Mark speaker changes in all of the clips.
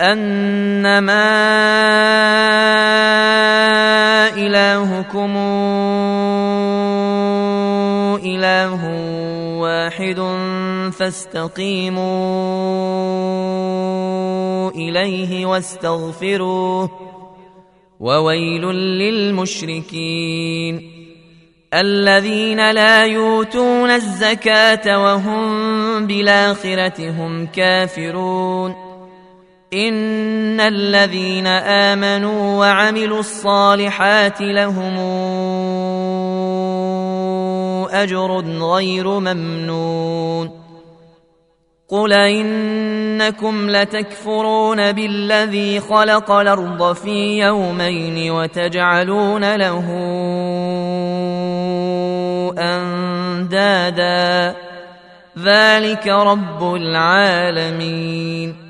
Speaker 1: أنما إلهكم إله واحد فاستقيموا إليه واستغفروه وويل للمشركين الذين لا يؤتون الزكاة وهم بالآخرة هم كافرون ان الذين امنوا وعملوا الصالحات لهم اجر غير ممنون قل انكم لتكفرون بالذي خلق الأرض في يومين وتجعلون له اندادا ذلك رب العالمين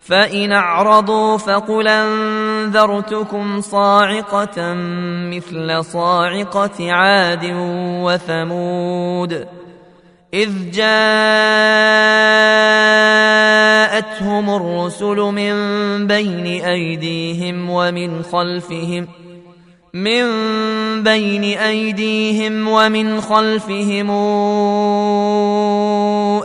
Speaker 1: فإن أعرضوا فقل أنذرتكم صاعقة مثل صاعقة عاد وثمود إذ جاءتهم الرسل من بين أيديهم ومن خلفهم من بين أيديهم ومن خلفهم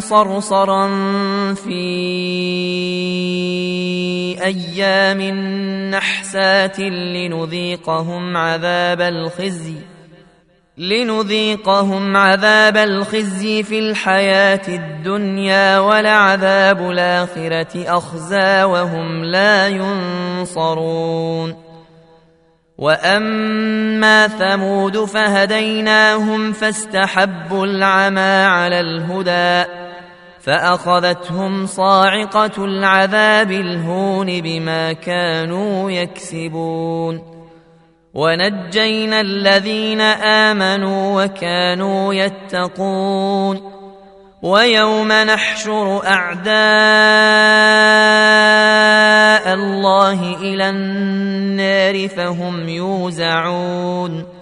Speaker 1: صرصرا في أيام نحسات لنذيقهم عذاب الخزي لنذيقهم عذاب الخزي في الحياة الدنيا ولعذاب الآخرة أخزى وهم لا ينصرون. وأما ثمود فهديناهم فاستحبوا العمى على الهدى. فأخذتهم صاعقة العذاب الهون بما كانوا يكسبون. ونجينا الذين آمنوا وكانوا يتقون. ويوم نحشر أعداء الله إلى النار فهم يوزعون.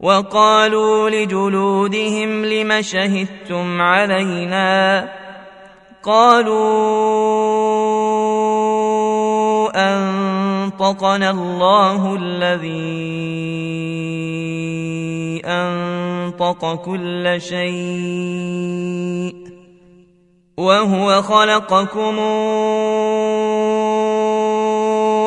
Speaker 1: وقالوا لجلودهم لم شهدتم علينا قالوا أنطقنا الله الذي أنطق كل شيء وهو خلقكم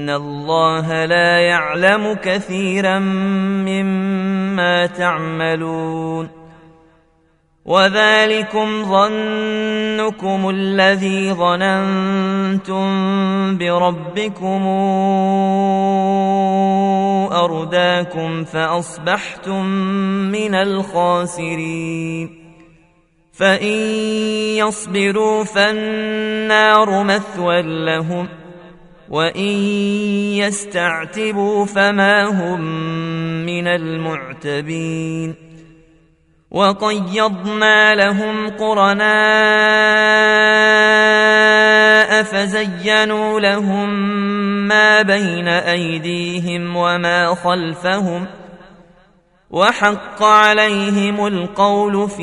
Speaker 1: ان الله لا يعلم كثيرا مما تعملون وذلكم ظنكم الذي ظننتم بربكم ارداكم فاصبحتم من الخاسرين فان يصبروا فالنار مثوى لهم وان يستعتبوا فما هم من المعتبين وقيضنا لهم قرناء فزينوا لهم ما بين ايديهم وما خلفهم ۖ وحق عليهم القول في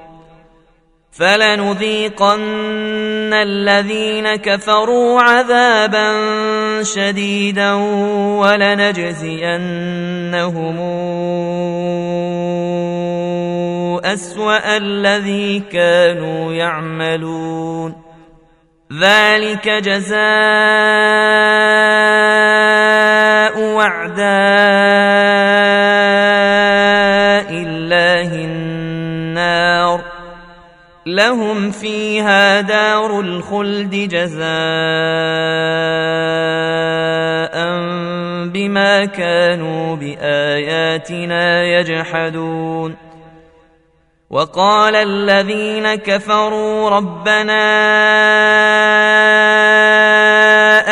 Speaker 1: فلنذيقن الذين كفروا عذابا شديدا ولنجزينهم أسوأ الذي كانوا يعملون. ذلك جزاء اعداء الله لهم فيها دار الخلد جزاء بما كانوا بآياتنا يجحدون. وقال الذين كفروا ربنا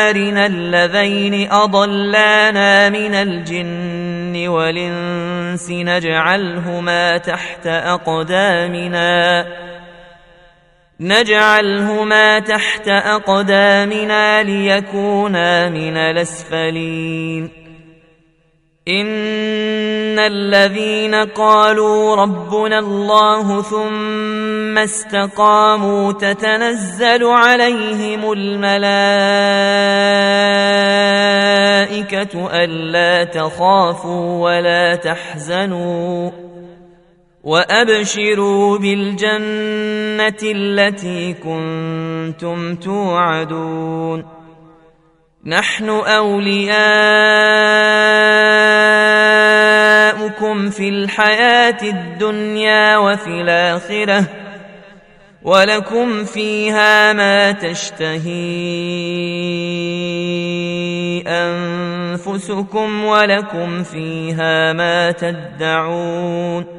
Speaker 1: أرنا الذين أضلانا من الجن والإنس نجعلهما تحت أقدامنا. نجعلهما تحت أقدامنا ليكونا من الأسفلين. إن الذين قالوا ربنا الله ثم استقاموا تتنزل عليهم الملائكة ألا تخافوا ولا تحزنوا. وأبشروا بالجنة التي كنتم توعدون. نحن أولياؤكم في الحياة الدنيا وفي الآخرة ولكم فيها ما تشتهي أنفسكم ولكم فيها ما تدعون.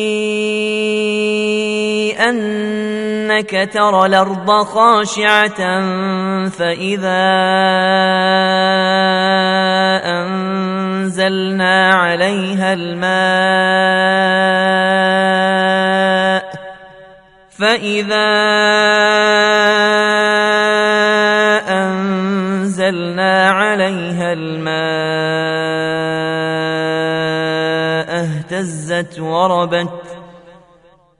Speaker 1: انك ترى الأرض خاشعة فإذا أنزلنا عليها الماء فإذا أنزلنا عليها الماء اهتزت وربت.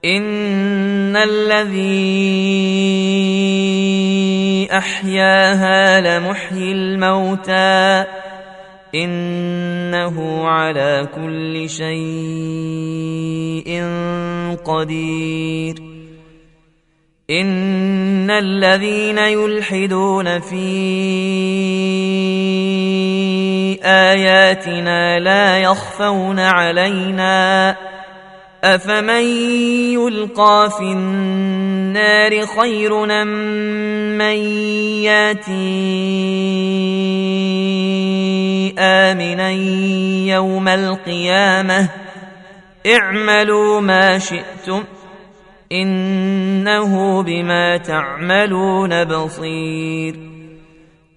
Speaker 1: ان الذي احياها لمحيي الموتى انه على كل شيء قدير ان الذين يلحدون في اياتنا لا يخفون علينا أفمن يلقى في النار خير من ياتي آمنا يوم القيامة اعملوا ما شئتم إنه بما تعملون بصير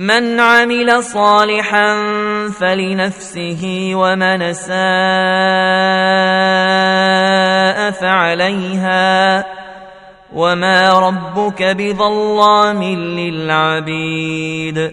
Speaker 1: من عمل صالحا فلنفسه ومن ساء فعليها وما ربك بظلام للعبيد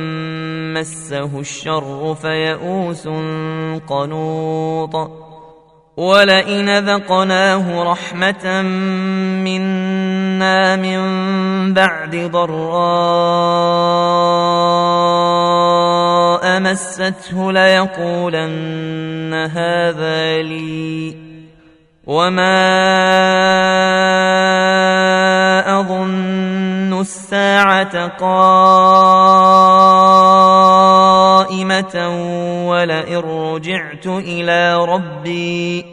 Speaker 1: مسه الشر فيئوس قنوط ولئن ذقناه رحمة منا من بعد ضراء مسته ليقولن هذا لي وما أظن الساعة قائمة رجعت إلى ربي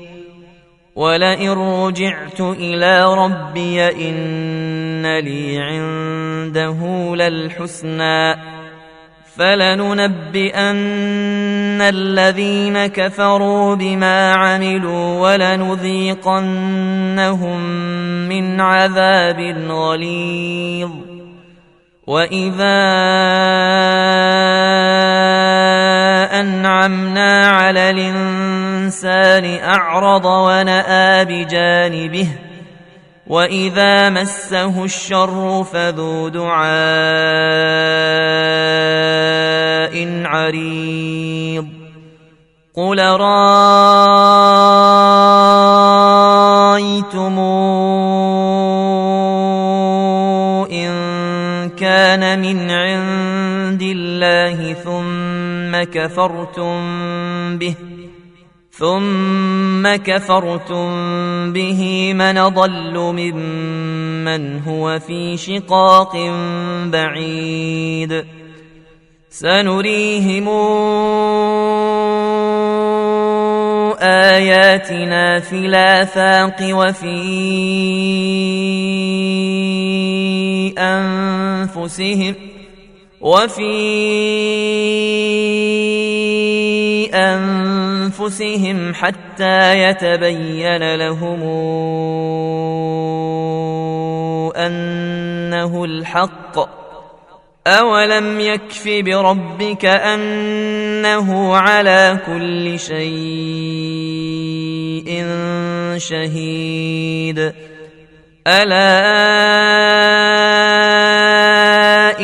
Speaker 1: ولئن رجعت إلى ربي إن لي عنده للحسنى. فلننبئن الذين كفروا بما عملوا ولنذيقنهم من عذاب غليظ. وإذا الإنسان أعرض ونأى بجانبه وإذا مسه الشر فذو دعاء عريض. قل رايتم ان كان من عند الله ثم كفرتم به ثم كفرتم به من ضل ممن هو في شقاق بعيد. سنريهم آياتنا في الآفاق وفي أنفسهم وفي أنفسهم حتى يتبين لهم أنه الحق. أولم يكف بربك أنه على كل شيء شهيد. ألا